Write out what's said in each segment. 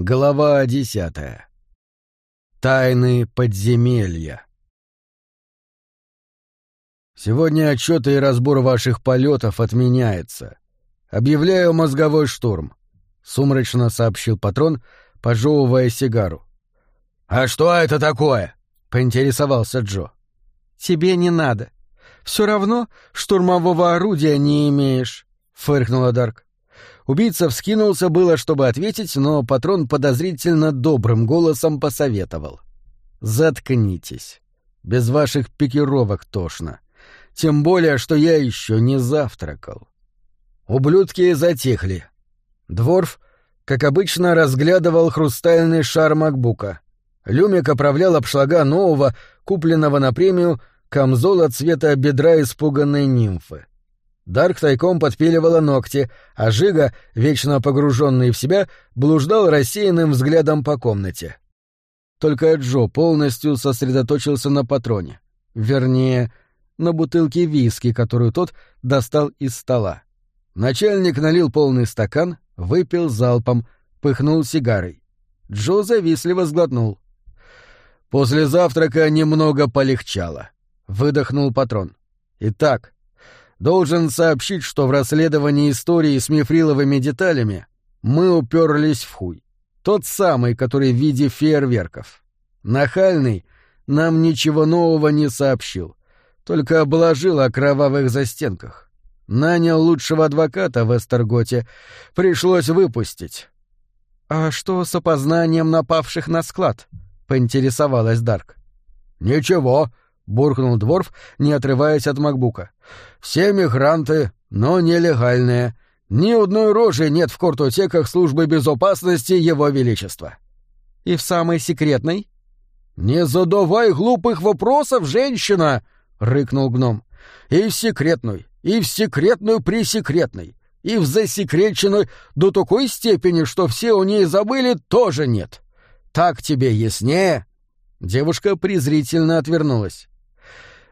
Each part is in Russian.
Глава десятая. Тайны подземелья. Сегодня отчеты и разбор ваших полетов отменяется. Объявляю мозговой штурм, сумрачно сообщил патрон, пожевывая сигару. А что это такое? поинтересовался Джо. Тебе не надо. Все равно штурмового орудия не имеешь, фыркнула Дарк. Убийца вскинулся было, чтобы ответить, но патрон подозрительно добрым голосом посоветовал. «Заткнитесь. Без ваших пикировок тошно. Тем более, что я еще не завтракал». Ублюдки затихли. Дворф, как обычно, разглядывал хрустальный шар макбука. Люмик оправлял обшлага нового, купленного на премию, камзола цвета бедра испуганной нимфы. Дарк тайком подпиливала ногти, а Жига, вечно погруженный в себя, блуждал рассеянным взглядом по комнате. Только Джо полностью сосредоточился на патроне. Вернее, на бутылке виски, которую тот достал из стола. Начальник налил полный стакан, выпил залпом, пыхнул сигарой. Джо завистливо сглотнул. После завтрака немного полегчало. Выдохнул патрон. Итак, должен сообщить, что в расследовании истории с мифриловыми деталями мы уперлись в хуй. Тот самый, который в виде фейерверков. Нахальный нам ничего нового не сообщил, только обложил о кровавых застенках. Нанял лучшего адвоката в Эстерготе, пришлось выпустить. «А что с опознанием напавших на склад?» — поинтересовалась Дарк. «Ничего», буркнул Дворф, не отрываясь от макбука. «Все мигранты, но нелегальные. Ни одной рожи нет в картотеках службы безопасности Его Величества». «И в самой секретной?» «Не задавай глупых вопросов, женщина!» — рыкнул гном. «И в секретной, и в секретную пресекретной, и в засекреченной до такой степени, что все у ней забыли, тоже нет. Так тебе яснее?» Девушка презрительно отвернулась.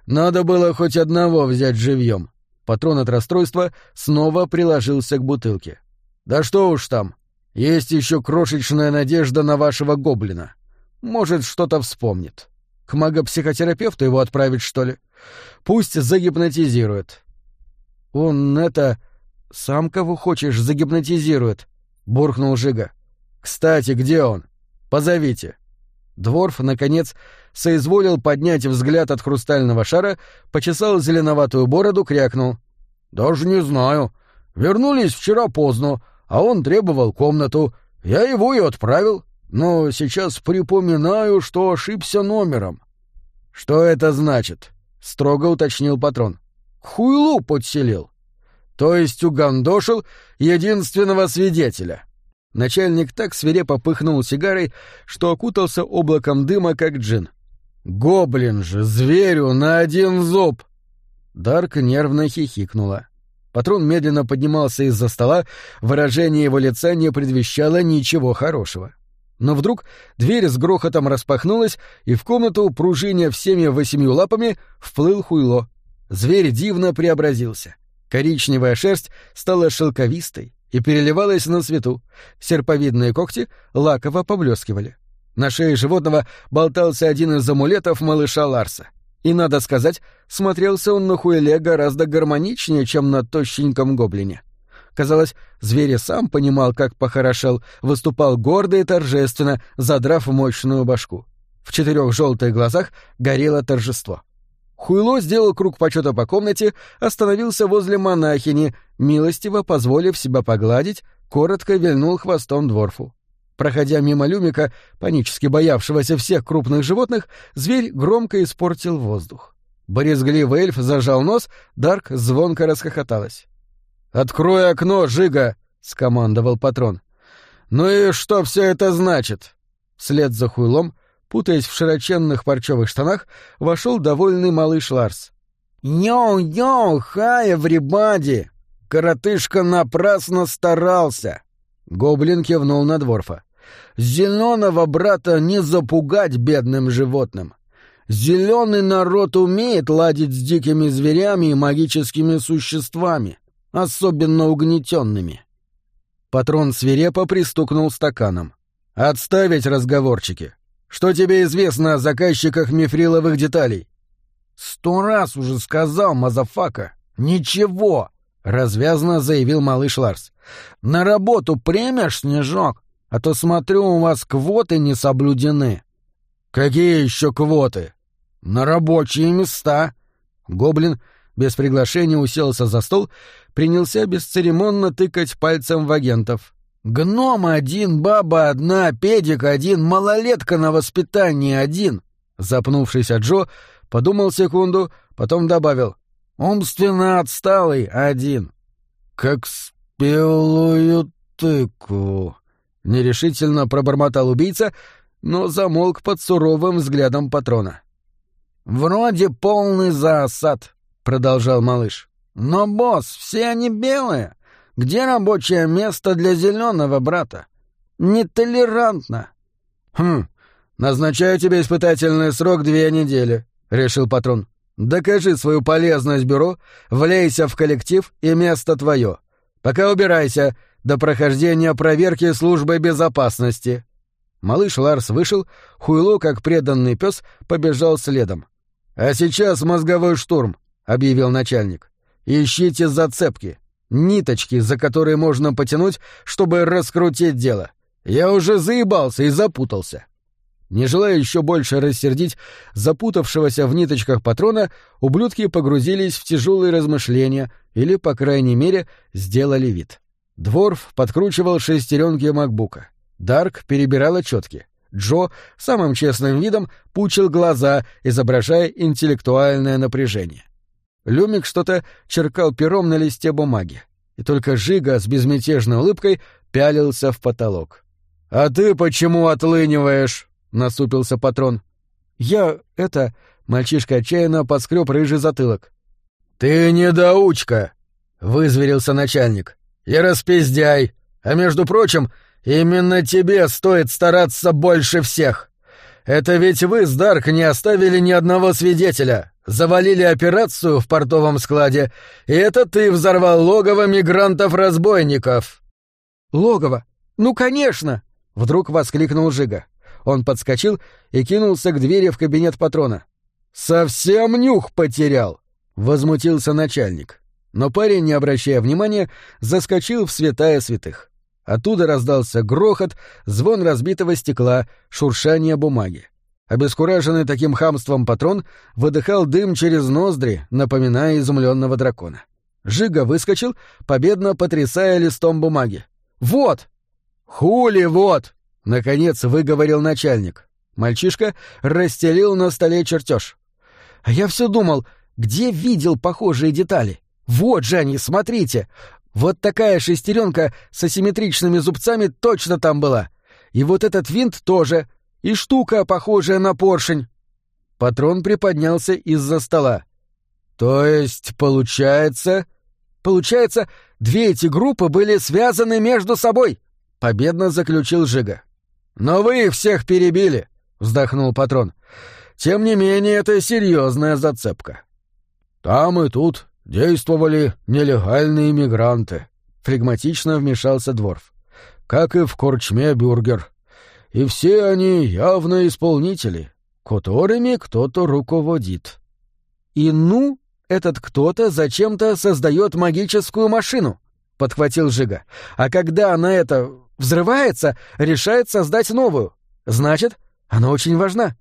Надо было хоть одного взять живьем. Патрон от расстройства снова приложился к бутылке. Да что уж там. Есть еще крошечная надежда на вашего гоблина. Может, что-то вспомнит. К магопсихотерапевту его отправить, что ли? Пусть загипнотизирует. Он это... Сам кого хочешь загипнотизирует, — буркнул Жига. Кстати, где он? Позовите. Дворф, наконец, соизволил поднять взгляд от хрустального шара, почесал зеленоватую бороду, крякнул. «Даже не знаю. Вернулись вчера поздно, а он требовал комнату. Я его и отправил. Но сейчас припоминаю, что ошибся номером». «Что это значит?» — строго уточнил патрон. «Хуйлу подселил. То есть угандошил единственного свидетеля». Начальник так свирепо пыхнул сигарой, что окутался облаком дыма, как джин. Гоблин же, зверю, на один зуб! Дарк нервно хихикнула. Патрон медленно поднимался из-за стола, выражение его лица не предвещало ничего хорошего. Но вдруг дверь с грохотом распахнулась, и в комнату, пружиня всеми восемью лапами, вплыл хуйло. Зверь дивно преобразился. Коричневая шерсть стала шелковистой и переливалась на свету. Серповидные когти лаково поблескивали. На шее животного болтался один из амулетов малыша Ларса. И, надо сказать, смотрелся он на Хуэле гораздо гармоничнее, чем на тощеньком гоблине. Казалось, зверь сам понимал, как похорошел, выступал гордо и торжественно, задрав мощную башку. В четырех желтых глазах горело торжество. Хуйло сделал круг почета по комнате, остановился возле монахини, милостиво позволив себя погладить, коротко вильнул хвостом дворфу. Проходя мимо Люмика, панически боявшегося всех крупных животных, зверь громко испортил воздух. Борезгливый эльф зажал нос, Дарк звонко расхохоталась. «Открой окно, Жига!» — скомандовал патрон. «Ну и что все это значит?» Вслед за хуйлом, путаясь в широченных парчевых штанах, вошел довольный малыш Ларс. «Yo-yo, hi, everybody!» Коротышка напрасно старался. Гоблин кивнул на Дворфа. Зеленого брата не запугать бедным животным. Зеленый народ умеет ладить с дикими зверями и магическими существами, особенно угнетенными. Патрон свирепо пристукнул стаканом. Отставить разговорчики. Что тебе известно о заказчиках мифриловых деталей? Сто раз уже сказал, motherfucker. Ничего, развязно заявил малыш Ларс. На работу примешь, Снежок? А то смотрю, у вас квоты не соблюдены. Какие еще квоты? На рабочие места. Гоблин без приглашения уселся за стол, принялся бесцеремонно тыкать пальцем в агентов. «Гном один, баба одна, педик один, малолетка на воспитании один!» Запнувшись от Джо, подумал секунду, потом добавил. «Умственно отсталый один». «Как спелую тыкву», — нерешительно пробормотал убийца, но замолк под суровым взглядом патрона. «Вроде полный засад», продолжал малыш. Но, босс, все они белые. Где рабочее место для зеленого брата? Нетолерантно. Хм, назначаю тебе испытательный срок две недели, решил патрон. Докажи свою полезность бюро, влейся в коллектив и место твое. Пока убирайся до прохождения проверки службы безопасности. Малыш Ларс вышел, хуйло, как преданный пес, побежал следом. А сейчас мозговой штурм. — объявил начальник. «Ищите зацепки, ниточки, за которые можно потянуть, чтобы раскрутить дело. Я уже заебался и запутался». Не желая еще больше рассердить запутавшегося в ниточках патрона, ублюдки погрузились в тяжелые размышления или, по крайней мере, сделали вид. Дворф подкручивал шестеренки макбука. Дарк перебирал отчетки. Джо самым честным видом пучил глаза, изображая интеллектуальное напряжение. Люмик что-то черкал пером на листе бумаги, и только Жига с безмятежной улыбкой пялился в потолок. «А ты почему отлыниваешь?» — насупился патрон. «Я... это...» — мальчишка отчаянно подскреб рыжий затылок. «Ты недоучка!» — вызверился начальник. «И распиздяй! А между прочим, именно тебе стоит стараться больше всех! Это ведь вы с Дарк не оставили ни одного свидетеля, Завалили операцию в портовом складе, и это ты взорвал логово мигрантов-разбойников. Логово? Ну, конечно! Вдруг воскликнул Жига. Он подскочил и кинулся к двери в кабинет патрона. Совсем нюх потерял, возмутился начальник. Но парень, не обращая внимания, заскочил в святая святых. Оттуда раздался грохот, звон разбитого стекла, шуршание бумаги. Обескураженный таким хамством патрон выдыхал дым через ноздри, напоминая изумленного дракона. Жига выскочил, победно потрясая листом бумаги. «Вот!» «Хули вот!» — наконец выговорил начальник. Мальчишка расстелил на столе чертеж. «А я все думал, где видел похожие детали? Вот же они, смотрите! Вот такая шестеренка с асимметричными зубцами точно там была. И вот этот винт тоже, и штука, похожая на поршень. Патрон приподнялся из-за стола. То есть, получается... Получается, две эти группы были связаны между собой, победно заключил Жига. Но вы их всех перебили, вздохнул патрон. Тем не менее, это серьезная зацепка. Там и тут действовали нелегальные мигранты, флегматично вмешался Дворф. Как и в корчме Бюргер и все они явно исполнители, которыми кто-то руководит. И ну, этот кто-то зачем-то создает магическую машину, подхватил Жига. А когда она это взрывается, решает создать новую. Значит, она очень важна.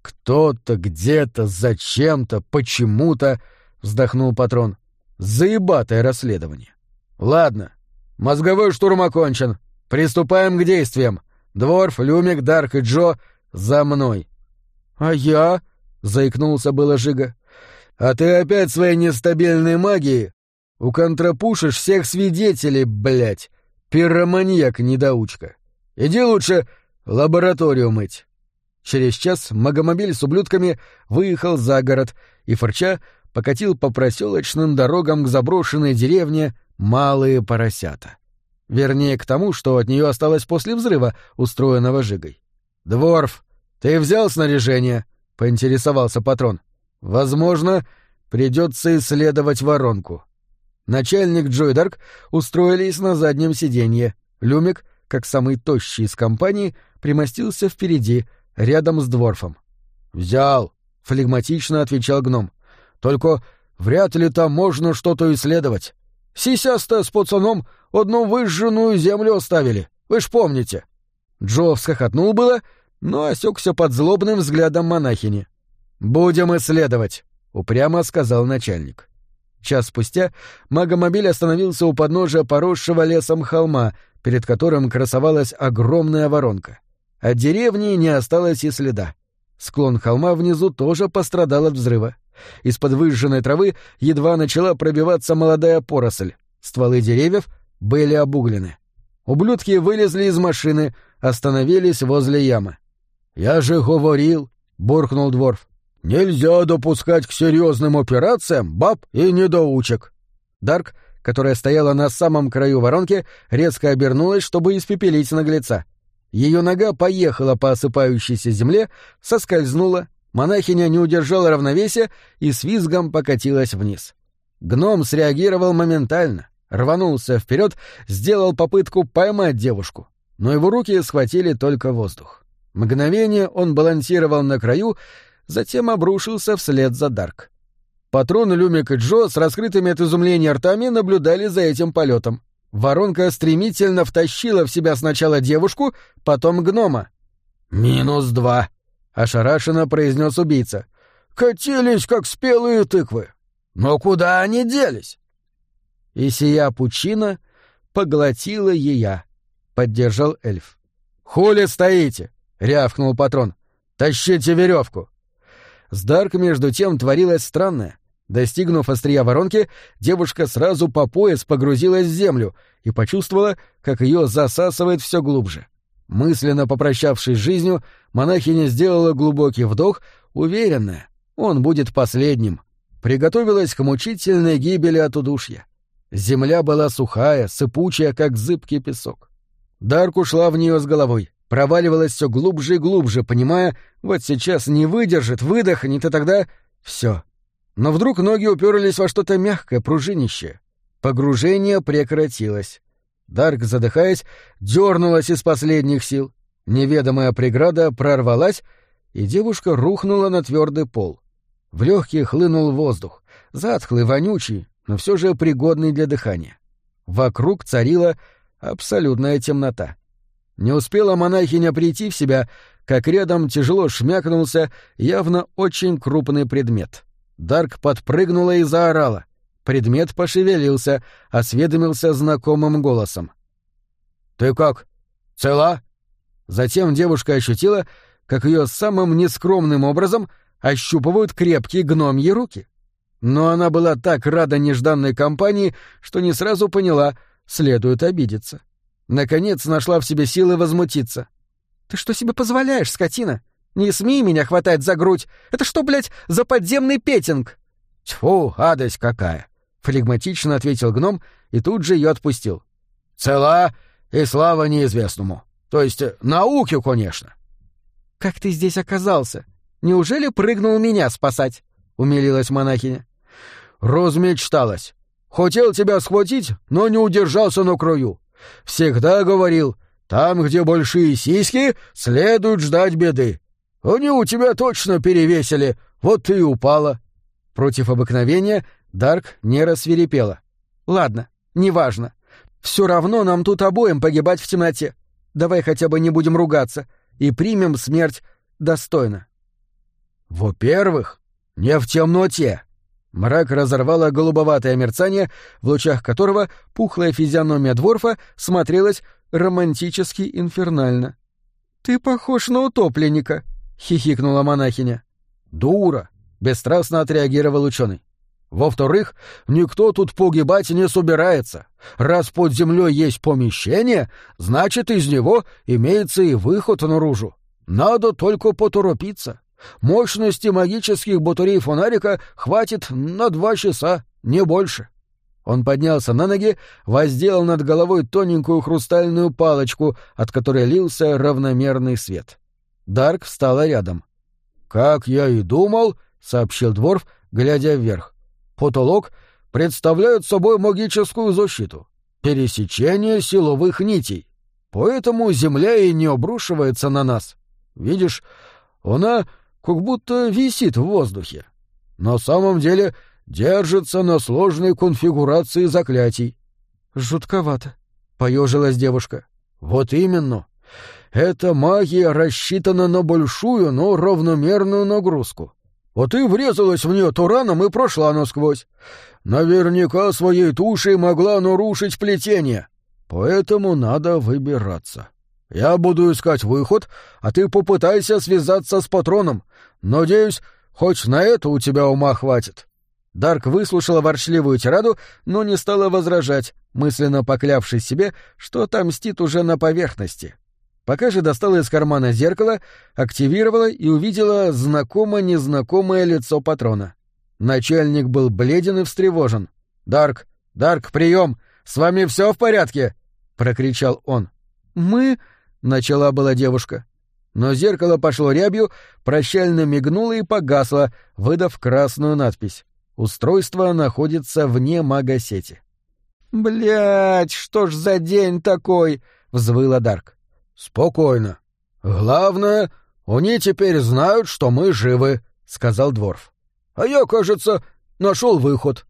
Кто-то где-то зачем-то почему-то, вздохнул патрон. Заебатое расследование. Ладно, мозговой штурм окончен. Приступаем к действиям. Дворф, Люмик, Дарк и Джо за мной. — А я? — заикнулся было Жига. — А ты опять своей нестабильной магией уконтропушишь всех свидетелей, блядь. Пироманьяк-недоучка. Иди лучше лабораторию мыть. Через час магомобиль с ублюдками выехал за город и, форча, покатил по проселочным дорогам к заброшенной деревне Малые Поросята. Вернее, к тому, что от нее осталось после взрыва, устроенного Жигой. «Дворф, ты взял снаряжение?» — поинтересовался патрон. «Возможно, придется исследовать воронку». Начальник Джойдарк устроились на заднем сиденье. Люмик как самый тощий из компании, примостился впереди, рядом с дворфом. «Взял», — флегматично отвечал гном. «Только вряд ли там можно что-то исследовать. Сисяста с пацаном одну выжженную землю оставили, вы ж помните». Джо всхохотнул было, но осекся под злобным взглядом монахини. «Будем исследовать», — упрямо сказал начальник. Час спустя магомобиль остановился у подножия поросшего лесом холма, перед которым красовалась огромная воронка. От деревни не осталось и следа. Склон холма внизу тоже пострадал от взрыва. Из-под выжженной травы едва начала пробиваться молодая поросль. Стволы деревьев были обуглены. Ублюдки вылезли из машины, остановились возле ямы. «Я же говорил», — буркнул Дворф. «Нельзя допускать к серьезным операциям баб и недоучек». Дарк, которая стояла на самом краю воронки, резко обернулась, чтобы испепелить наглеца. Ее нога поехала по осыпающейся земле, соскользнула, монахиня не удержала равновесия и с визгом покатилась вниз. Гном среагировал моментально, рванулся вперед, сделал попытку поймать девушку, но его руки схватили только воздух. Мгновение он балансировал на краю, затем обрушился вслед за Дарк. Патрон, Люмик и Джо с раскрытыми от изумления ртами наблюдали за этим полетом. Воронка стремительно втащила в себя сначала девушку, потом гнома. «Минус два», — ошарашенно произнес убийца. «Катились, как спелые тыквы. Но куда они делись?» «И сия пучина поглотила ея», — поддержал эльф. «Хули стоите?» — рявкнул патрон. «Тащите веревку!» С Дарк между тем творилось странное. Достигнув острия воронки, девушка сразу по пояс погрузилась в землю и почувствовала, как ее засасывает все глубже. Мысленно попрощавшись с жизнью, монахиня сделала глубокий вдох, уверенная, он будет последним. Приготовилась к мучительной гибели от удушья. Земля была сухая, сыпучая, как зыбкий песок. Дарк ушла в нее с головой, проваливалась все глубже и глубже, понимая, вот сейчас не выдержит, выдохнет, и тогда все, но вдруг ноги уперлись во что-то мягкое, пружинищее. Погружение прекратилось. Дарк, задыхаясь, дернулась из последних сил. Неведомая преграда прорвалась, и девушка рухнула на твердый пол. В легкие хлынул воздух, затхлый, вонючий, но все же пригодный для дыхания. Вокруг царила абсолютная темнота. Не успела монахиня прийти в себя, как рядом тяжело шмякнулся явно очень крупный предмет. Дарк подпрыгнула и заорала. Предмет пошевелился, осведомился знакомым голосом. «Ты как? Цела?» Затем девушка ощутила, как ее самым нескромным образом ощупывают крепкие гномьи руки. Но она была так рада нежданной компании, что не сразу поняла, следует обидеться. Наконец нашла в себе силы возмутиться. «Ты что себе позволяешь, скотина? Не смей меня хватать за грудь. Это что, блядь, за подземный петинг? Тьфу, адость какая! Флегматично ответил гном и тут же ее отпустил. Цела и слава неизвестному. То есть э, науке, конечно. Как ты здесь оказался? Неужели прыгнул меня спасать? Умилилась монахиня. Размечталась. Хотел тебя схватить, но не удержался на краю. Всегда говорил, там, где большие сиськи, следует ждать беды. Они у тебя точно перевесили, вот ты и упала. Против обыкновения Дарк не рассверепела. Ладно, неважно. Все равно нам тут обоим погибать в темноте. Давай хотя бы не будем ругаться и примем смерть достойно. Во-первых, не в темноте. Мрак разорвало голубоватое мерцание, в лучах которого пухлая физиономия дворфа смотрелась романтически инфернально. «Ты похож на утопленника», — хихикнула монахиня. «Дура!» — бесстрастно отреагировал ученый. «Во-вторых, никто тут погибать не собирается. Раз под землей есть помещение, значит, из него имеется и выход наружу. Надо только поторопиться. Мощности магических батарей фонарика хватит на два часа, не больше». Он поднялся на ноги, воздел над головой тоненькую хрустальную палочку, от которой лился равномерный свет. Дарк встала рядом. «Как я и думал», — сообщил Дворф, глядя вверх. «Потолок представляет собой магическую защиту. Пересечение силовых нитей. Поэтому земля и не обрушивается на нас. Видишь, она как будто висит в воздухе. На самом деле держится на сложной конфигурации заклятий. Жутковато, поежилась девушка. Вот именно. Эта магия рассчитана на большую, но равномерную нагрузку. Вот и врезалась в нее тураном и прошла насквозь. Наверняка своей тушей могла нарушить плетение. Поэтому надо выбираться. Я буду искать выход, а ты попытайся связаться с патроном. Надеюсь, хоть на это у тебя ума хватит. Дарк выслушала ворчливую тираду, но не стала возражать, мысленно поклявшись себе, что отомстит уже на поверхности. Пока же достала из кармана зеркало, активировала и увидела знакомо-незнакомое лицо патрона. Начальник был бледен и встревожен. «Дарк! Дарк, прием! С вами все в порядке?» — прокричал он. «Мы...» — начала была девушка. Но зеркало пошло рябью, прощально мигнуло и погасло, выдав красную надпись. Устройство находится вне магосети. «Блядь, что ж за день такой?» — взвыла Дарк. «Спокойно. Главное, они теперь знают, что мы живы», — сказал Дворф. «А я, кажется, нашел выход».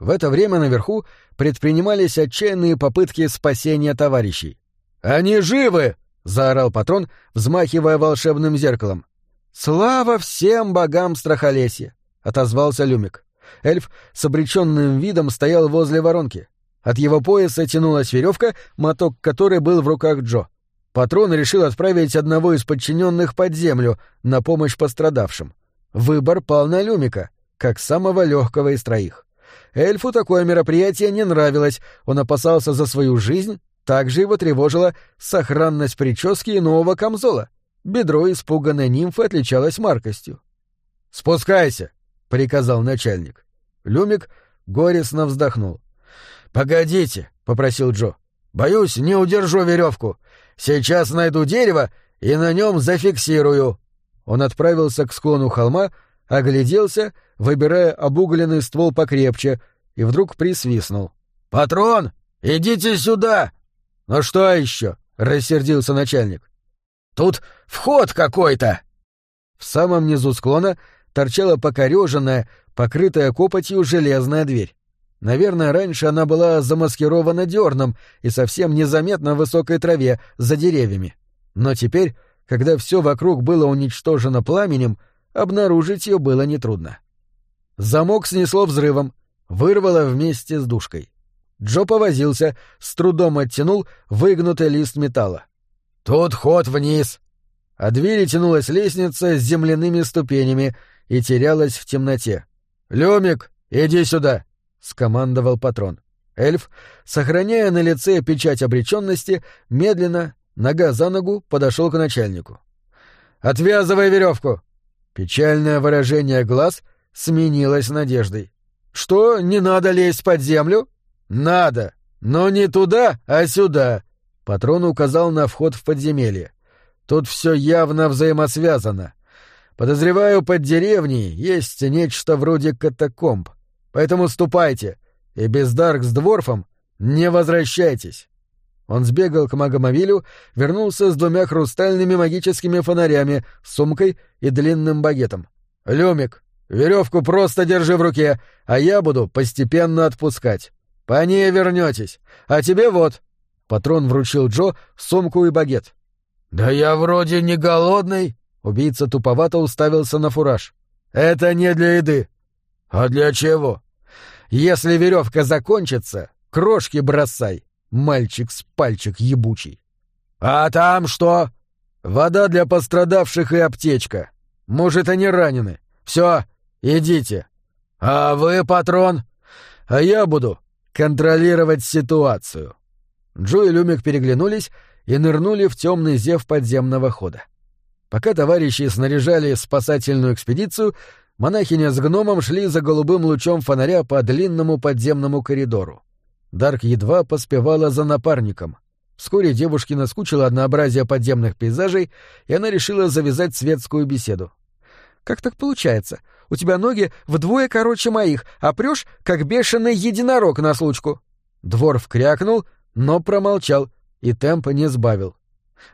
В это время наверху предпринимались отчаянные попытки спасения товарищей. «Они живы!» — заорал патрон, взмахивая волшебным зеркалом. «Слава всем богам страхолесья!» — отозвался Люмик. Эльф с обреченным видом стоял возле воронки. От его пояса тянулась веревка, моток которой был в руках Джо. Патрон решил отправить одного из подчиненных под землю на помощь пострадавшим. Выбор пал на Люмика, как самого легкого из троих. Эльфу такое мероприятие не нравилось, он опасался за свою жизнь, также его тревожила сохранность прически и нового камзола. Бедро испуганной нимфы отличалось маркостью. «Спускайся!» — приказал начальник. Люмик горестно вздохнул. «Погодите», — попросил Джо. «Боюсь, не удержу веревку. Сейчас найду дерево и на нем зафиксирую». Он отправился к склону холма, огляделся, выбирая обугленный ствол покрепче, и вдруг присвистнул. «Патрон, идите сюда!» «Ну что еще?» — рассердился начальник. «Тут вход какой-то!» В самом низу склона торчала покореженная, покрытая копотью железная дверь. Наверное, раньше она была замаскирована дерном и совсем незаметна в высокой траве за деревьями. Но теперь, когда все вокруг было уничтожено пламенем, обнаружить ее было нетрудно. Замок снесло взрывом, вырвало вместе с душкой. Джо повозился, с трудом оттянул выгнутый лист металла. «Тут ход вниз!» А двери тянулась лестница с земляными ступенями, и терялась в темноте. «Люмик, иди сюда!» — скомандовал патрон. Эльф, сохраняя на лице печать обреченности, медленно, нога за ногу, подошел к начальнику. «Отвязывай веревку!» Печальное выражение глаз сменилось надеждой. «Что, не надо лезть под землю?» «Надо, но не туда, а сюда!» Патрон указал на вход в подземелье. «Тут все явно взаимосвязано. Подозреваю, под деревней есть нечто вроде катакомб. Поэтому ступайте, и без Дарк с Дворфом не возвращайтесь. Он сбегал к магомобилю, вернулся с двумя хрустальными магическими фонарями, сумкой и длинным багетом. «Люмик, веревку просто держи в руке, а я буду постепенно отпускать. По ней вернетесь. А тебе вот». Патрон вручил Джо сумку и багет. «Да я вроде не голодный», Убийца туповато уставился на фураж. «Это не для еды». «А для чего?» «Если веревка закончится, крошки бросай, мальчик с пальчик ебучий». «А там что?» «Вода для пострадавших и аптечка. Может, они ранены. Все, идите». «А вы, патрон?» «А я буду контролировать ситуацию». Джо и Люмик переглянулись и нырнули в темный зев подземного хода. Пока товарищи снаряжали спасательную экспедицию, монахиня с гномом шли за голубым лучом фонаря по длинному подземному коридору. Дарк едва поспевала за напарником. Вскоре девушке наскучило однообразие подземных пейзажей, и она решила завязать светскую беседу. «Как так получается? У тебя ноги вдвое короче моих, а прешь, как бешеный единорог на случку». Дворф крякнул, но промолчал, и темпа не сбавил.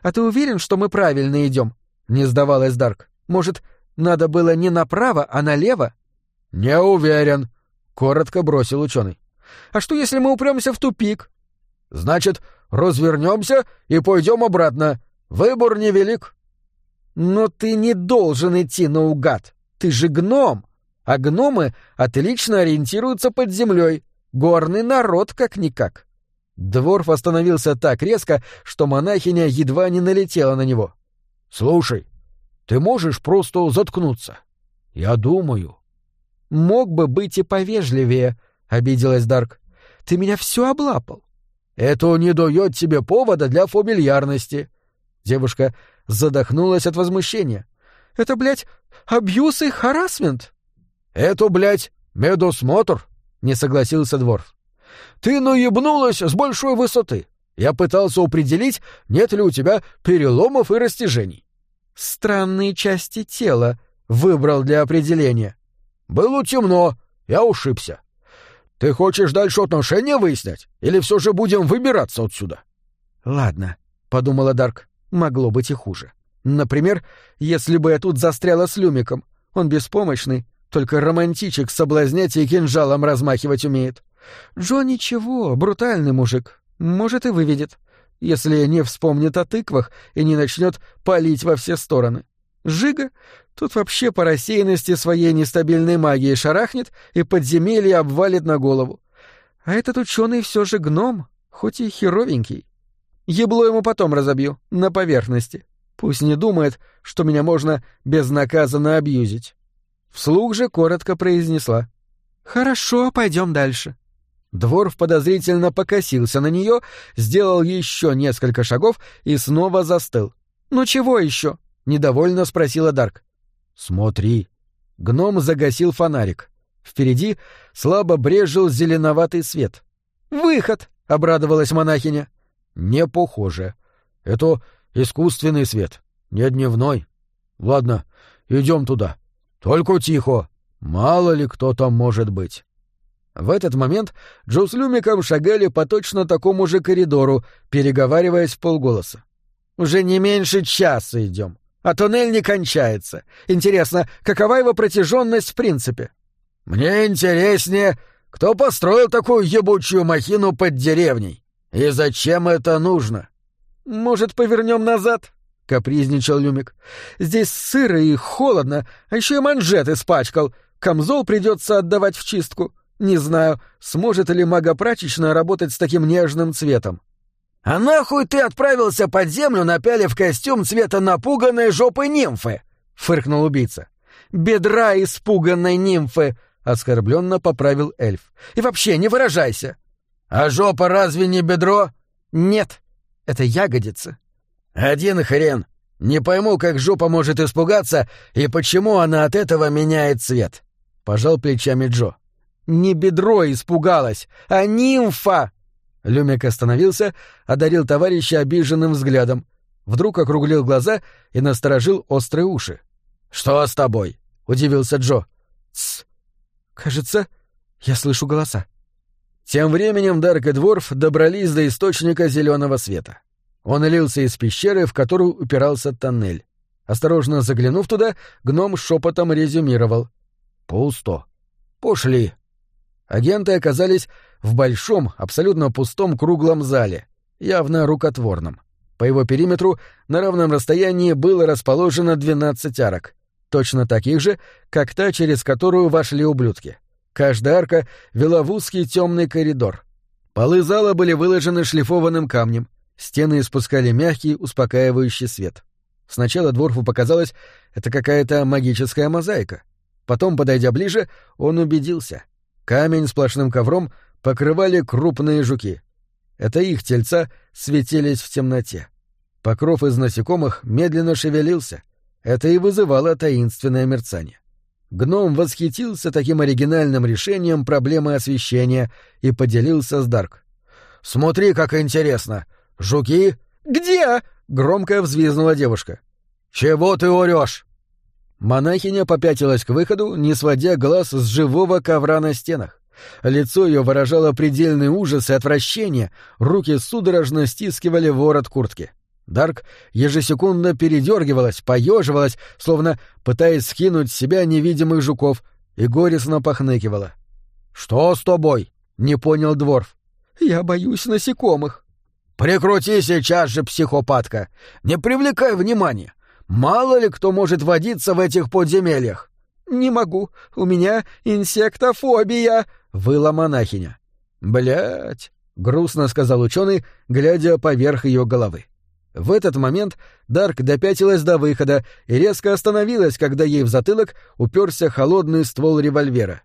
«А ты уверен, что мы правильно идем?» — не сдавалась Дарк. «Может, надо было не направо, а налево?» «Не уверен», — коротко бросил ученый. «А что, если мы упремся в тупик?» «Значит, развернемся и пойдем обратно. Выбор невелик». «Но ты не должен идти наугад. Ты же гном. А гномы отлично ориентируются под землей. Горный народ как-никак». Дворф остановился так резко, что монахиня едва не налетела на него. «Слушай, ты можешь просто заткнуться?» «Я думаю». «Мог бы быть и повежливее», — обиделась Дарк. «Ты меня все облапал». «Это не дает тебе повода для фамильярности». Девушка задохнулась от возмущения. «Это, блядь, абьюз и харасмент?» «Это, блядь, медосмотр», — не согласился Дворф. «Ты наебнулась с большой высоты. Я пытался определить, нет ли у тебя переломов и растяжений». «Странные части тела», — выбрал для определения. «Было темно, я ушибся. Ты хочешь дальше отношения выяснять? Или все же будем выбираться отсюда?» «Ладно», — подумала Дарк, — «могло быть и хуже. Например, если бы я тут застряла с Люмиком. Он беспомощный, только романтичек соблазнять и кинжалом размахивать умеет. Джо ничего, брутальный мужик. Может, и выведет. Если не вспомнит о тыквах и не начнет палить во все стороны. Жига тут вообще по рассеянности своей нестабильной магии шарахнет и подземелье обвалит на голову. А этот ученый все же гном, хоть и херовенький. Ебло ему потом разобью, на поверхности. Пусть не думает, что меня можно безнаказанно абьюзить. Вслух же коротко произнесла. «Хорошо, пойдем дальше». Дворф подозрительно покосился на нее, сделал еще несколько шагов и снова застыл. «Ну чего еще?» — недовольно спросила Дарк. «Смотри». Гном загасил фонарик. Впереди слабо брежил зеленоватый свет. «Выход!» — обрадовалась монахиня. «Не похоже. Это искусственный свет, не дневной. Ладно, идем туда. Только тихо. Мало ли кто там может быть». В этот момент Джо с Люмиком шагали по точно такому же коридору, переговариваясь в полголоса. «Уже не меньше часа идем, а туннель не кончается. Интересно, какова его протяженность в принципе?» «Мне интереснее, кто построил такую ебучую махину под деревней? И зачем это нужно?» «Может, повернем назад?» — капризничал Люмик. «Здесь сыро и холодно, а еще и манжет испачкал. Камзол придется отдавать в чистку. Не знаю, сможет ли мага-прачечная работать с таким нежным цветом. «А нахуй ты отправился под землю, напялив костюм цвета напуганной жопы нимфы?» — фыркнул убийца. «Бедра испуганной нимфы!» — оскорбленно поправил эльф. «И вообще, не выражайся!» «А жопа разве не бедро?» «Нет, это ягодица». «Один хрен. Не пойму, как жопа может испугаться и почему она от этого меняет цвет», — пожал плечами Джо. Не бедро испугалась, а нимфа!» Люмик остановился, одарил товарища обиженным взглядом, вдруг округлил глаза и насторожил острые уши. «Что с тобой?» — удивился Джо. «Тсс! Кажется, я слышу голоса». Тем временем Дарк и Дворф добрались до источника зеленого света. Он лился из пещеры, в которую упирался тоннель. Осторожно заглянув туда, гном шепотом резюмировал. «Пусто. Пошли». Агенты оказались в большом, абсолютно пустом круглом зале, явно рукотворном. По его периметру на равном расстоянии было расположено 12 арок, точно таких же, как та, через которую вошли ублюдки. Каждая арка вела в узкий темный коридор. Полы зала были выложены шлифованным камнем, стены испускали мягкий, успокаивающий свет. Сначала Дворфу показалось, это какая-то магическая мозаика. Потом, подойдя ближе, он убедился. Камень сплошным ковром покрывали крупные жуки. Это их тельца светились в темноте. Покров из насекомых медленно шевелился. Это и вызывало таинственное мерцание. Гном восхитился таким оригинальным решением проблемы освещения и поделился с Дарк. «Смотри, как интересно! Жуки...» «Где?» — громко взвизгнула девушка. «Чего ты орешь?» Монахиня попятилась к выходу, не сводя глаз с живого ковра на стенах. Лицо ее выражало предельный ужас и отвращение, руки судорожно стискивали ворот куртки. Дарк ежесекундно передергивалась, поеживалась, словно пытаясь скинуть с себя невидимых жуков, и горестно похныкивала. «Что с тобой?» — не понял Дворф. «Я боюсь насекомых». «Прикрути сейчас же, психопатка! Не привлекай внимания! Мало ли кто может водиться в этих подземельях!» «Не могу, у меня инсектофобия!» — выла монахиня. Блять, грустно сказал ученый, глядя поверх ее головы. В этот момент Дарк допятилась до выхода и резко остановилась, когда ей в затылок уперся холодный ствол револьвера.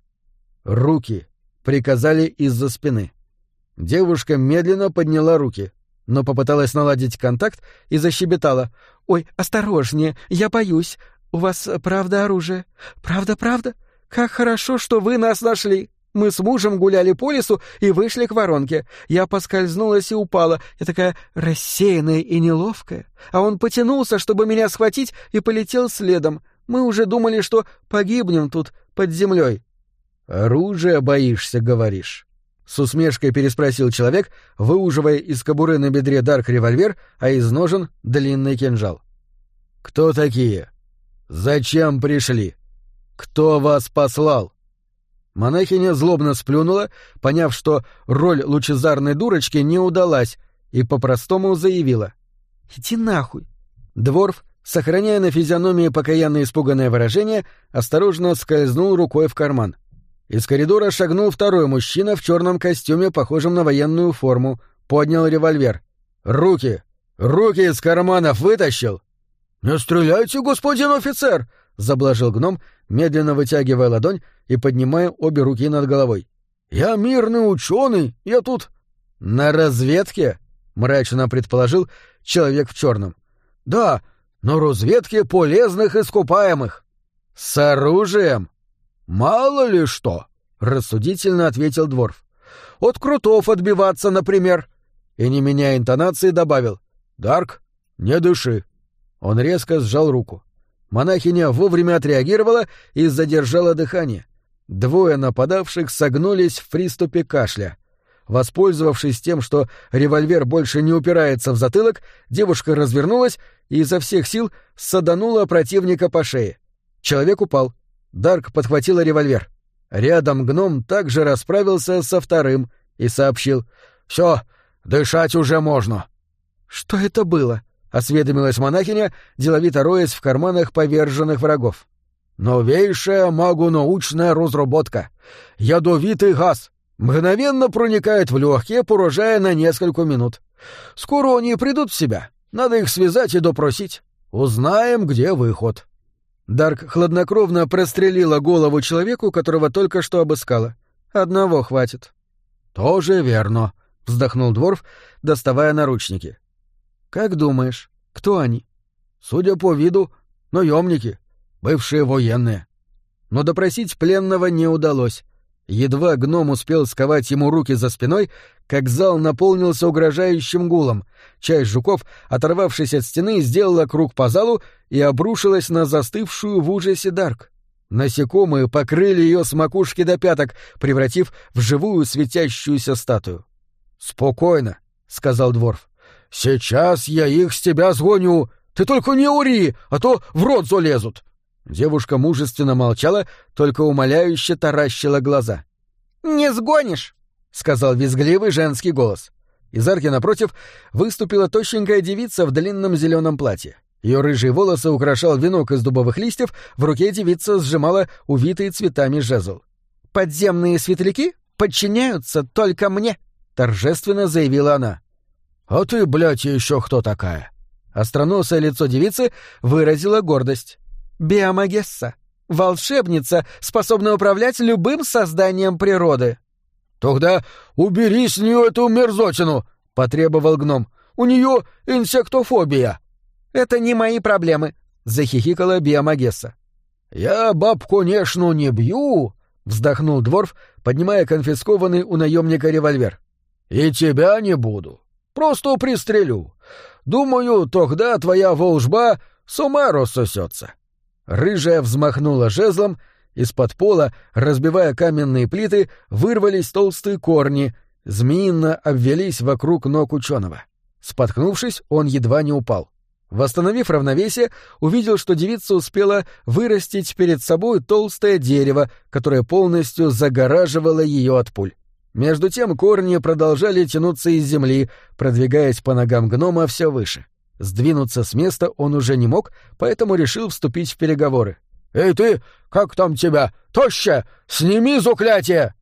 «Руки!» — приказали из-за спины. Девушка медленно подняла руки, но попыталась наладить контакт и защебетала. «Ой, осторожнее, я боюсь. У вас правда оружие? Правда, правда? Как хорошо, что вы нас нашли!» Мы с мужем гуляли по лесу и вышли к воронке. Я поскользнулась и упала. Я такая рассеянная и неловкая. А он потянулся, чтобы меня схватить, и полетел следом. Мы уже думали, что погибнем тут, под землей. «Оружие боишься, говоришь?» С усмешкой переспросил человек, выуживая из кобуры на бедре Дарк револьвер, а из ножен — длинный кинжал. «Кто такие? Зачем пришли? Кто вас послал?» Монахиня злобно сплюнула, поняв, что роль лучезарной дурочки не удалась, и по-простому заявила. «Иди нахуй!» Дворф, сохраняя на физиономии покаянное испуганное выражение, осторожно скользнул рукой в карман. Из коридора шагнул второй мужчина в черном костюме, похожем на военную форму, поднял револьвер. «Руки! Руки из карманов вытащил!» «Не стреляйте, господин офицер!» — заблажил гном, медленно вытягивая ладонь и поднимая обе руки над головой. «Я мирный ученый, я тут...» «На разведке?» — мрачно предположил человек в черном. «Да, но разведке полезных искупаемых». «С оружием?» «Мало ли что», — рассудительно ответил Дворф. «От крутов отбиваться, например». И, не меняя интонации, добавил. «Дарк, не дыши». Он резко сжал руку. Монахиня вовремя отреагировала и задержала дыхание. Двое нападавших согнулись в приступе кашля. Воспользовавшись тем, что револьвер больше не упирается в затылок, девушка развернулась и изо всех сил саданула противника по шее. Человек упал. Дарк подхватила револьвер. Рядом гном также расправился со вторым и сообщил. «Все, дышать уже можно». «Что это было?» — осведомилась монахиня, деловито роясь в карманах поверженных врагов. «Новейшая магу-научная разработка. Ядовитый газ. Мгновенно проникает в легкие, поражая на несколько минут. Скоро они придут в себя. Надо их связать и допросить. Узнаем, где выход». Дарк хладнокровно прострелила голову человеку, которого только что обыскала. «Одного хватит». «Тоже верно», — вздохнул Дворф, доставая наручники. Как думаешь, кто они? Судя по виду, наемники, бывшие военные. Но допросить пленного не удалось. Едва гном успел сковать ему руки за спиной, как зал наполнился угрожающим гулом. Часть жуков, оторвавшись от стены, сделала круг по залу и обрушилась на застывшую в ужасе Дарк. Насекомые покрыли ее с макушки до пяток, превратив в живую светящуюся статую. «Спокойно», — сказал Дворф. «Сейчас я их с тебя сгоню! Ты только не ури, а то в рот залезут!» Девушка мужественно молчала, только умоляюще таращила глаза. «Не сгонишь!» — сказал визгливый женский голос. Из арки напротив выступила тощенькая девица в длинном зеленом платье. Ее рыжие волосы украшал венок из дубовых листьев, в руке девица сжимала увитый цветами жезл. «Подземные светляки подчиняются только мне», — торжественно заявила она. «А ты, блядь, еще кто такая?» Остроносое лицо девицы выразило гордость. «Биомагесса. Волшебница, способная управлять любым созданием природы». «Тогда убери с нее эту мерзотину!» — потребовал гном. «У нее инсектофобия». «Это не мои проблемы», — захихикала Биомагесса. «Я баб, конечно, не бью», — вздохнул Дворф, поднимая конфискованный у наемника револьвер. «И тебя не буду. Просто пристрелю. Думаю, тогда твоя волжба с ума рассосется. Рыжая взмахнула жезлом, Из-под пола, разбивая каменные плиты, вырвались толстые корни, змеино обвелись вокруг ног ученого. Споткнувшись, он едва не упал. Восстановив равновесие, увидел, что девица успела вырастить перед собой толстое дерево, которое полностью загораживало ее от пуль. Между тем корни продолжали тянуться из земли, продвигаясь по ногам гнома все выше. Сдвинуться с места он уже не мог, поэтому решил вступить в переговоры. «Эй ты, как там тебя? Тоща! Сними заклятие!»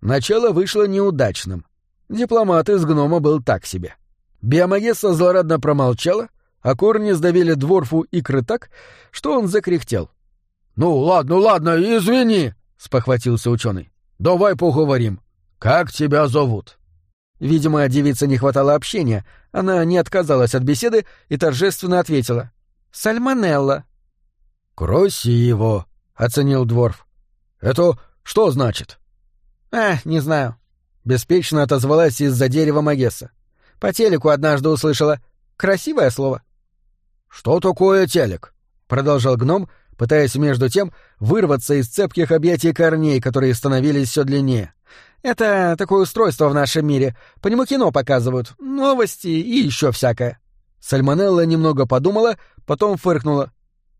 Начало вышло неудачным. Дипломат из гнома был так себе. Биомагесса злорадно промолчала, а корни сдавили дворфу икры так, что он закряхтел. «Ну ладно, ладно, извини!» — спохватился ученый. «Давай поговорим. Как тебя зовут?» Видимо, девице не хватало общения. Она не отказалась от беседы и торжественно ответила. «Сальмонелла». «Красиво», — оценил Дворф. «Это что значит?» «А, не знаю», — беспечно отозвалась из-за дерева Магесса. «По телеку однажды услышала. Красивое слово». «Что такое телек?» — продолжал гном, пытаясь между тем вырваться из цепких объятий корней, которые становились все длиннее. «Это такое устройство в нашем мире. По нему кино показывают, новости и еще всякое». Сальмонелла немного подумала, потом фыркнула.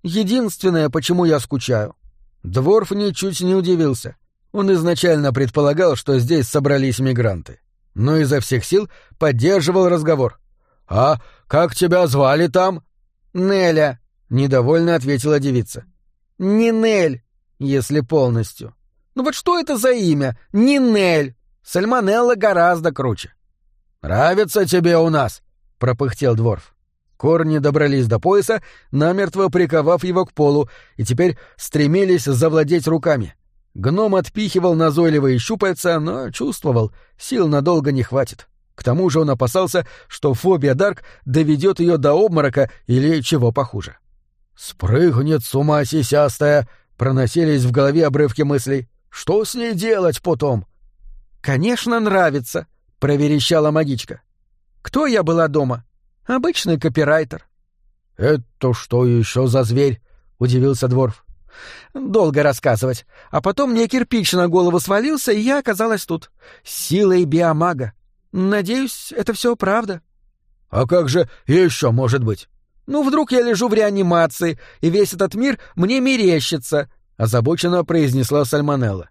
«Единственное, почему я скучаю». Дворф ничуть не удивился. Он изначально предполагал, что здесь собрались мигранты. Но изо всех сил поддерживал разговор. «А как тебя звали там?» «Неля», — недовольно ответила девица. «Не Нель, если полностью. Ну вот что это за имя? Не Нель. Сальмонелла гораздо круче». «Нравится тебе у нас?» — пропыхтел Дворф. Корни добрались до пояса, намертво приковав его к полу, и теперь стремились завладеть руками. Гном отпихивал назойливые щупальца, но чувствовал, сил надолго не хватит. К тому же он опасался, что фобия Дарк доведет ее до обморока или чего похуже. «Спрыгнет с ума сисястая!» — проносились в голове обрывки мыслей. «Что с ней делать потом?» «Конечно, нравится!» — проверещала магичка. «Кто я была дома? Обычный копирайтер». «Это что еще за зверь?» — удивился Дворф. «Долго рассказывать. А потом мне кирпич на голову свалился, и я оказалась тут. Силой биомага. Надеюсь, это все правда. А как же еще может быть? Ну, вдруг я лежу в реанимации, и весь этот мир мне мерещится, озабоченно произнесла Сальмонелла.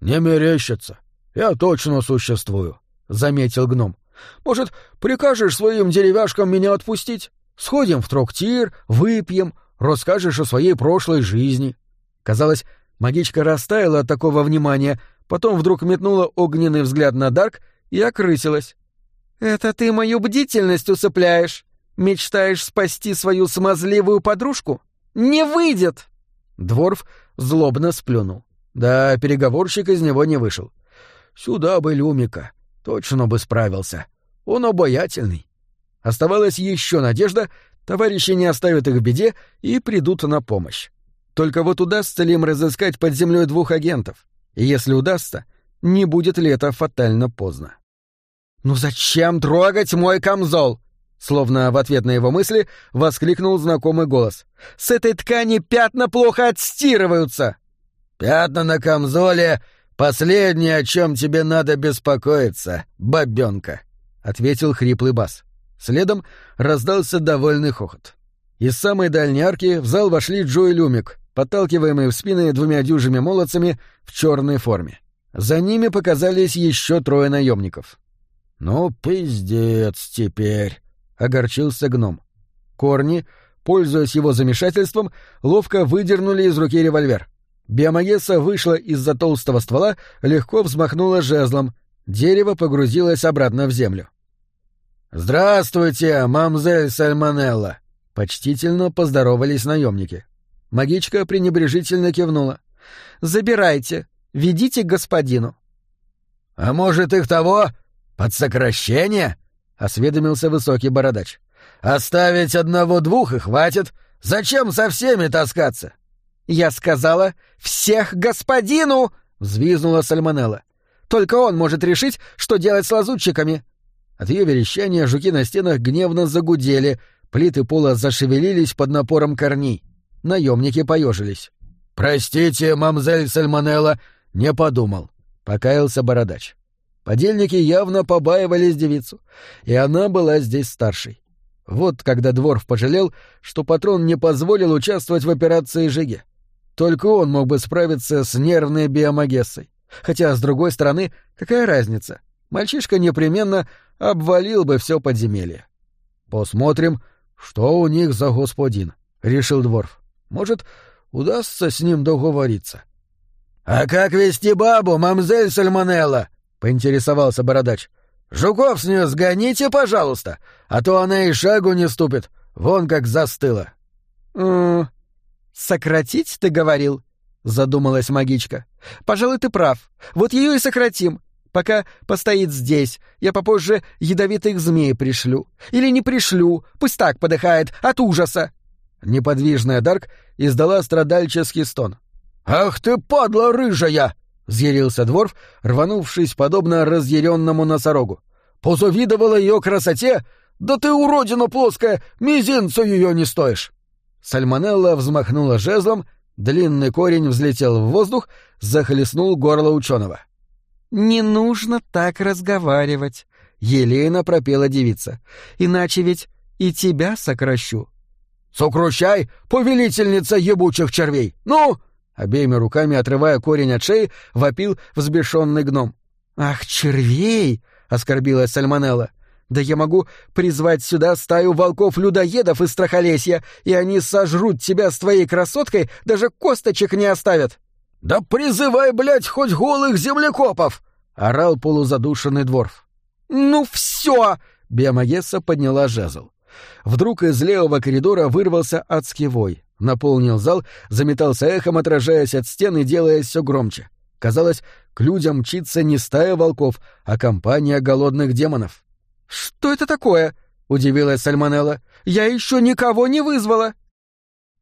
Не мерещится. Я точно существую, заметил гном. Может, прикажешь своим деревяшкам меня отпустить? Сходим в трактир, выпьем, расскажешь о своей прошлой жизни. Казалось, магичка растаяла от такого внимания, потом вдруг метнула огненный взгляд на Дарк и окрысилась. «Это ты мою бдительность усыпляешь? Мечтаешь спасти свою смазливую подружку? Не выйдет!» Дворф злобно сплюнул. Да, переговорщик из него не вышел. Сюда бы Люмика, точно бы справился. Он обаятельный. Оставалась еще надежда, товарищи не оставят их в беде и придут на помощь. Только вот удастся ли им разыскать под землей двух агентов? И если удастся, не будет ли это фатально поздно. «Ну зачем трогать мой камзол?» Словно в ответ на его мысли воскликнул знакомый голос. «С этой ткани пятна плохо отстирываются!» «Пятна на камзоле — последнее, о чем тебе надо беспокоиться, бабенка», — ответил хриплый бас. Следом раздался довольный хохот. Из самой дальней арки в зал вошли Джо и Люмик, подталкиваемые в спины двумя дюжими молодцами в черной форме. За ними показались еще трое наемников. «Ну, пиздец теперь», — огорчился гном. Корни, пользуясь его замешательством, ловко выдернули из руки револьвер. Биомагесса вышла из-за толстого ствола, легко взмахнула жезлом. Дерево погрузилось обратно в землю. «Здравствуйте, мамзель Сальмонелла!» — почтительно поздоровались наемники. Магичка пренебрежительно кивнула. «Забирайте, ведите к господину». «А может, их того «Под сокращение?» — осведомился высокий бородач. «Оставить одного-двух и хватит. Зачем со всеми таскаться?» «Я сказала, всех господину!» — взвизнула Сальмонелла. «Только он может решить, что делать с лазутчиками». От ее верещания жуки на стенах гневно загудели, плиты пола зашевелились под напором корней. Наемники поежились. «Простите, мамзель Сальмонелла, не подумал», — покаялся бородач. Подельники явно побаивались девицу, и она была здесь старшей. Вот когда Дворф пожалел, что патрон не позволил участвовать в операции Жиге. Только он мог бы справиться с нервной биомагессой. Хотя, с другой стороны, какая разница? Мальчишка непременно обвалил бы все подземелье. «Посмотрим, что у них за господин», — решил Дворф. «Может, удастся с ним договориться». «А как вести бабу, мамзель Сальмонелла?» — поинтересовался бородач. «Жуков с нее сгоните, пожалуйста, а то она и шагу не ступит, вон как застыла». «М сократить ты говорил?» — задумалась магичка. «Пожалуй, ты прав. Вот ее и сократим. Пока постоит здесь, я попозже ядовитых змей пришлю. Или не пришлю, пусть так подыхает от ужаса». Неподвижная Дарк издала страдальческий стон. «Ах ты, падла рыжая!» — взъярился Дворф, рванувшись подобно разъяренному носорогу. «Позавидовала ее красоте? Да ты, уродина плоская, мизинцу ее не стоишь!» Сальмонелла взмахнула жезлом, длинный корень взлетел в воздух, захлестнул горло ученого. «Не нужно так разговаривать», — елейно пропела девица. «Иначе ведь и тебя сокращу». «Сокрущай, повелительница ебучих червей! Ну!» Обеими руками, отрывая корень от шеи, вопил взбешенный гном. «Ах, червей!» — оскорбилась Сальмонелла. «Да я могу призвать сюда стаю волков-людоедов из Страхолесья, и они сожрут тебя с твоей красоткой, даже косточек не оставят!» «Да призывай, блядь, хоть голых землекопов!» — орал полузадушенный дворф. «Ну все!» — Биомагесса подняла жезл. Вдруг из левого коридора вырвался адский вой, наполнил зал, заметался эхом, отражаясь от стен и делаясь все громче. Казалось, к людям мчится не стая волков, а компания голодных демонов. «Что это такое?» — удивилась Сальмонелла. «Я еще никого не вызвала».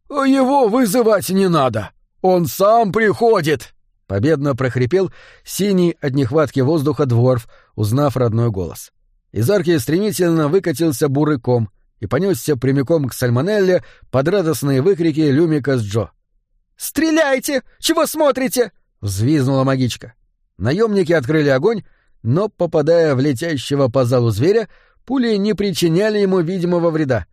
«Его вызывать не надо!» Он сам приходит!» — победно прохрипел синий от нехватки воздуха дворф, узнав родной голос. Из арки стремительно выкатился бурый ком и понесся прямиком к Сальмонелле под радостные выкрики Люмика с Джо. «Стреляйте! Чего смотрите?» — взвизнула магичка. Наемники открыли огонь, но, попадая в летящего по залу зверя, пули не причиняли ему видимого вреда.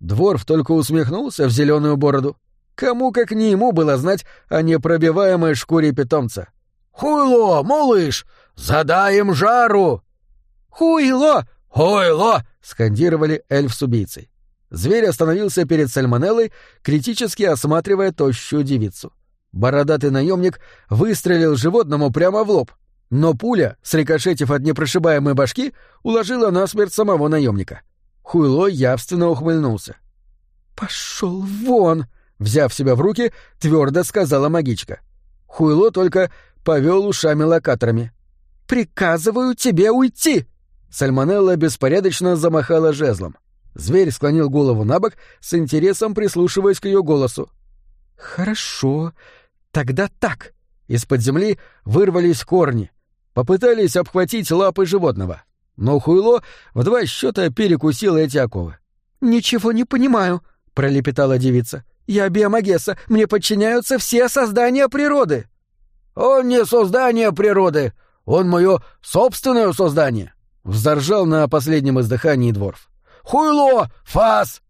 Дворф только усмехнулся в зеленую бороду. Кому как не ему было знать о непробиваемой шкуре питомца. «Хуйло, малыш! Задаем жару!» «Хуйло! Хуйло!» — скандировали эльф с убийцей. Зверь остановился перед сальмонеллой, критически осматривая тощую девицу. Бородатый наемник выстрелил животному прямо в лоб, но пуля, срикошетив от непрошибаемой башки, уложила насмерть самого наемника. Хуйло явственно ухмыльнулся. «Пошел вон!» Взяв себя в руки, твердо сказала магичка. Хуйло только повел ушами-локаторами. «Приказываю тебе уйти!» Сальмонелла беспорядочно замахала жезлом. Зверь склонил голову на бок, с интересом прислушиваясь к ее голосу. «Хорошо, тогда так». Из-под земли вырвались корни. Попытались обхватить лапы животного. Но Хуйло в два счета перекусило эти оковы. «Ничего не понимаю», — пролепетала девица. Я биомагесса, мне подчиняются все создания природы. Он не создание природы, он мое собственное создание. Взоржал на последнем издыхании дворф. Хуйло! Фас!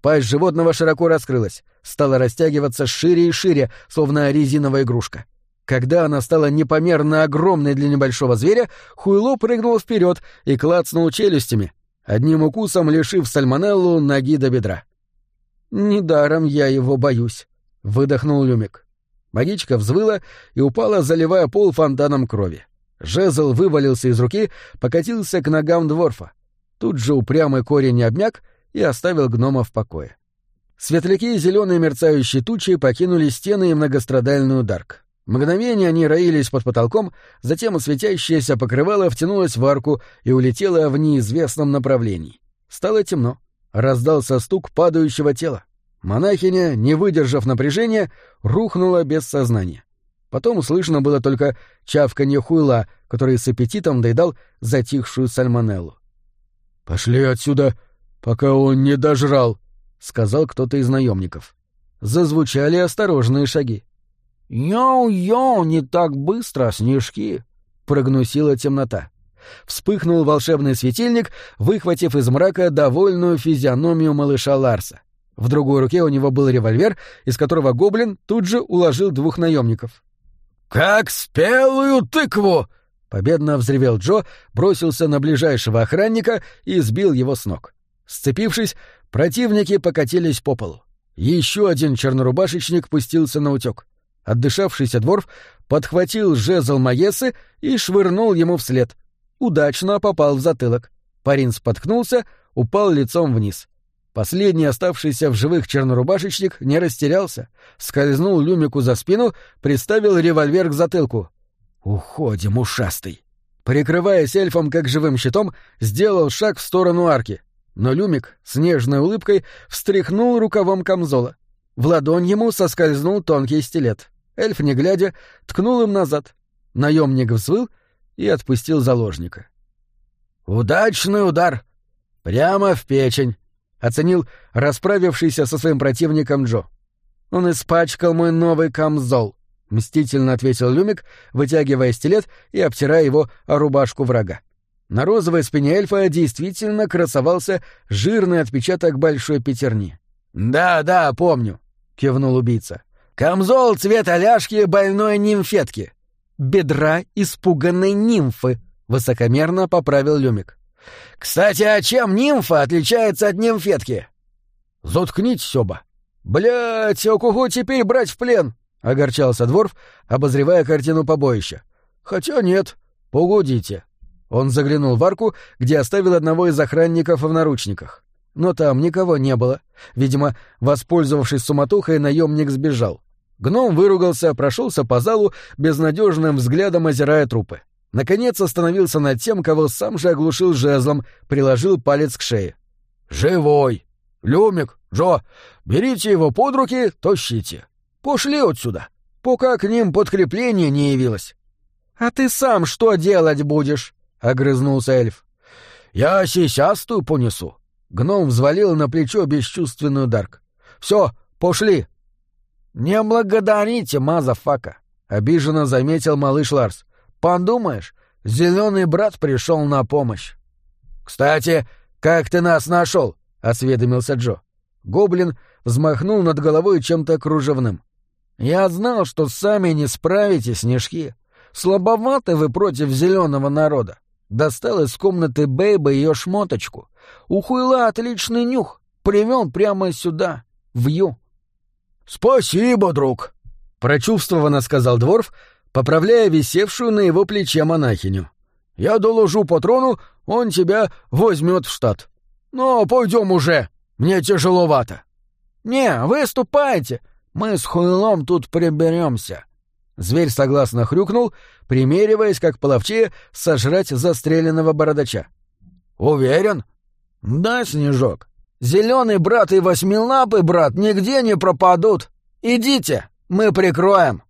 Пасть животного широко раскрылась, стала растягиваться шире и шире, словно резиновая игрушка. Когда она стала непомерно огромной для небольшого зверя, Хуйло прыгнул вперед и клацнул челюстями, одним укусом лишив сальмонеллу ноги до бедра. «Недаром я его боюсь», — выдохнул Люмик. Магичка взвыла и упала, заливая пол фонтаном крови. Жезл вывалился из руки, покатился к ногам дворфа. Тут же упрямый корень обмяк и оставил гнома в покое. Светляки зеленые мерцающие тучи покинули стены и многострадальную Дарк. Мгновение они роились под потолком, затем светящееся покрывало втянулось в арку и улетело в неизвестном направлении. Стало темно. Раздался стук падающего тела. Монахиня, не выдержав напряжения, рухнула без сознания. Потом слышно было только чавканье хуйла, который с аппетитом доедал затихшую сальмонеллу. «Пошли отсюда, пока он не дожрал», — сказал кто-то из наемников. Зазвучали осторожные шаги. «Yo-yo, не так быстро, снежки!» — прогнусила темнота. Вспыхнул волшебный светильник, выхватив из мрака довольную физиономию малыша Ларса. В другой руке у него был револьвер, из которого гоблин тут же уложил двух наемников. «Как спелую тыкву!» Победно взревел Джо, бросился на ближайшего охранника и сбил его с ног. Сцепившись, противники покатились по полу. Еще один чернорубашечник пустился на утек. Отдышавшийся дворф подхватил жезл Маесы и швырнул ему вслед. Удачно попал в затылок. Парень споткнулся, упал лицом вниз. Последний оставшийся в живых чернорубашечник не растерялся, скользнул Люмику за спину, приставил револьвер к затылку. «Уходим, ушастый!» Прикрываясь эльфом как живым щитом, сделал шаг в сторону арки. Но Люмик с нежной улыбкой встряхнул рукавом камзола. В ладонь ему соскользнул тонкий стилет. Эльф, не глядя, ткнул им назад. Наемник взвыл и отпустил заложника. «Удачный удар! Прямо в печень!» Оценил расправившийся со своим противником Джо. «Он испачкал мой новый камзол», — мстительно ответил Люмик, вытягивая стилет и обтирая его о рубашку врага. На розовой спине эльфа действительно красовался жирный отпечаток большой пятерни. «Да, да, помню», — кивнул убийца. «Камзол цвета ляжки больной нимфетки». «Бедра испуганной нимфы», — высокомерно поправил Люмик. Кстати, а чем нимфа отличается от нимфетки? Заткнитесь оба. Блять, а кого теперь брать в плен? Огорчался Дворф, обозревая картину побоища. Хотя нет, погодите. Он заглянул в арку, где оставил одного из охранников в наручниках. Но там никого не было. Видимо, воспользовавшись суматохой, наемник сбежал. Гном выругался, прошелся по залу, безнадежным взглядом озирая трупы. Наконец остановился над тем, кого сам же оглушил жезлом, приложил палец к шее. «Живой! Люмик, Джо, берите его под руки, тащите. Пошли отсюда, пока к ним подкрепление не явилось». «А ты сам что делать будешь?» — огрызнулся эльф. «Я сисястую понесу». Гном взвалил на плечо бесчувственную Дарк. «Все, пошли!» «Не благодарите, motherfucker!» — обиженно заметил малыш Ларс. Подумаешь, зеленый брат пришел на помощь. Кстати, как ты нас нашел? осведомился Джо. Гоблин взмахнул над головой чем-то кружевным. Я знал, что сами не справитесь, снежки. Слабоваты вы против зеленого народа. Достал из комнаты Бейба ее шмоточку. У отличный нюх. Привел прямо сюда, в Ю. — Спасибо, друг, — прочувствованно сказал Дворф, поправляя висевшую на его плече монахиню. «Я доложу патрону, он тебя возьмет в штат. Но пойдем уже, мне тяжеловато». «Не, вы ступайте, мы с Хуйлом тут приберемся». Зверь согласно хрюкнул, примериваясь, как половчее, сожрать застреленного бородача. «Уверен?» «Да, Снежок. Зеленый брат и восьмилапый брат нигде не пропадут. Идите, мы прикроем»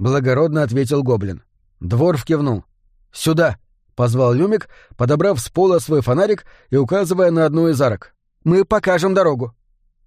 благородно ответил гоблин. Дворф кивнул. Сюда, позвал Люмик, подобрав с пола свой фонарик и указывая на одну из арок. Мы покажем дорогу.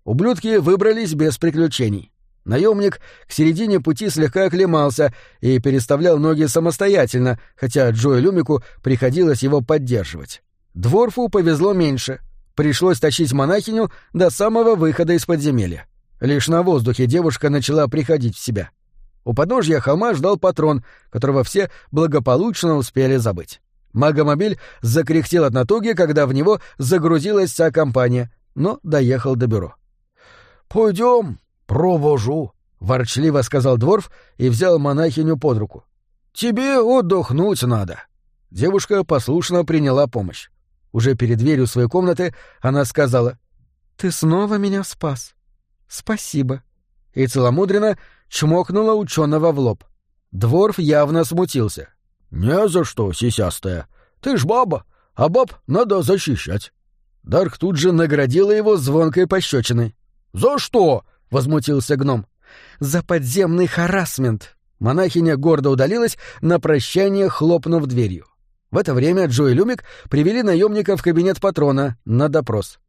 Ублюдки выбрались без приключений. Наемник к середине пути слегка оклемался и переставлял ноги самостоятельно, хотя Джо и Люмику приходилось его поддерживать. Дворфу повезло меньше. Пришлось тащить монахиню до самого выхода из подземелья. Лишь на воздухе девушка начала приходить в себя. — у подножья холма ждал патрон, которого все благополучно успели забыть. Магомобиль закряхтел от натуги, когда в него загрузилась вся компания, но доехал до бюро. «Пойдем, провожу», — ворчливо сказал Дворф и взял монахиню под руку. «Тебе отдохнуть надо». Девушка послушно приняла помощь. Уже перед дверью своей комнаты она сказала «Ты снова меня спас. Спасибо». И целомудренно чмокнула ученого в лоб. Дворф явно смутился. «Не за что, сисястая. Ты ж баба, а баб надо защищать». Дарк тут же наградила его звонкой пощечиной. «За что?» — возмутился гном. «За подземный харасмент». Монахиня гордо удалилась, на прощание хлопнув дверью. В это время Джо и Люмик привели наемника в кабинет патрона на допрос.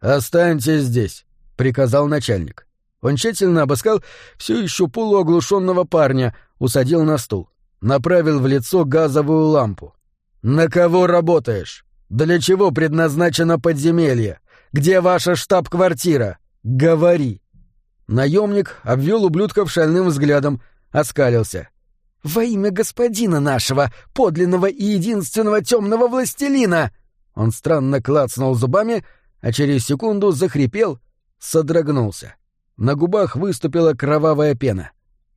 «Останьтесь здесь», — приказал начальник. Он тщательно обыскал все еще полуоглушенного парня, усадил на стул, направил в лицо газовую лампу. «На кого работаешь? Для чего предназначено подземелье? Где ваша штаб-квартира? Говори!» Наемник обвел ублюдков шальным взглядом, оскалился. «Во имя господина нашего, подлинного и единственного темного властелина!» Он странно клацнул зубами, а через секунду захрипел, содрогнулся. На губах выступила кровавая пена.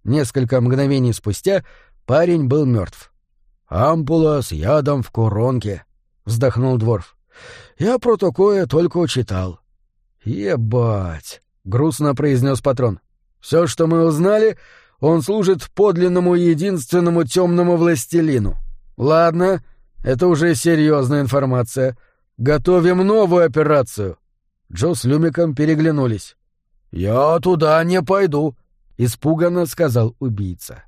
Несколько мгновений спустя парень был мертв. «Ампула с ядом в коронке», — вздохнул Дворф. «Я про такое только читал». «Ебать», — грустно произнес патрон. «Все, что мы узнали, он служит подлинному единственному темному властелину. Ладно, это уже серьезная информация. Готовим новую операцию». Джо с Люмиком переглянулись. «Я туда не пойду», — испуганно сказал убийца.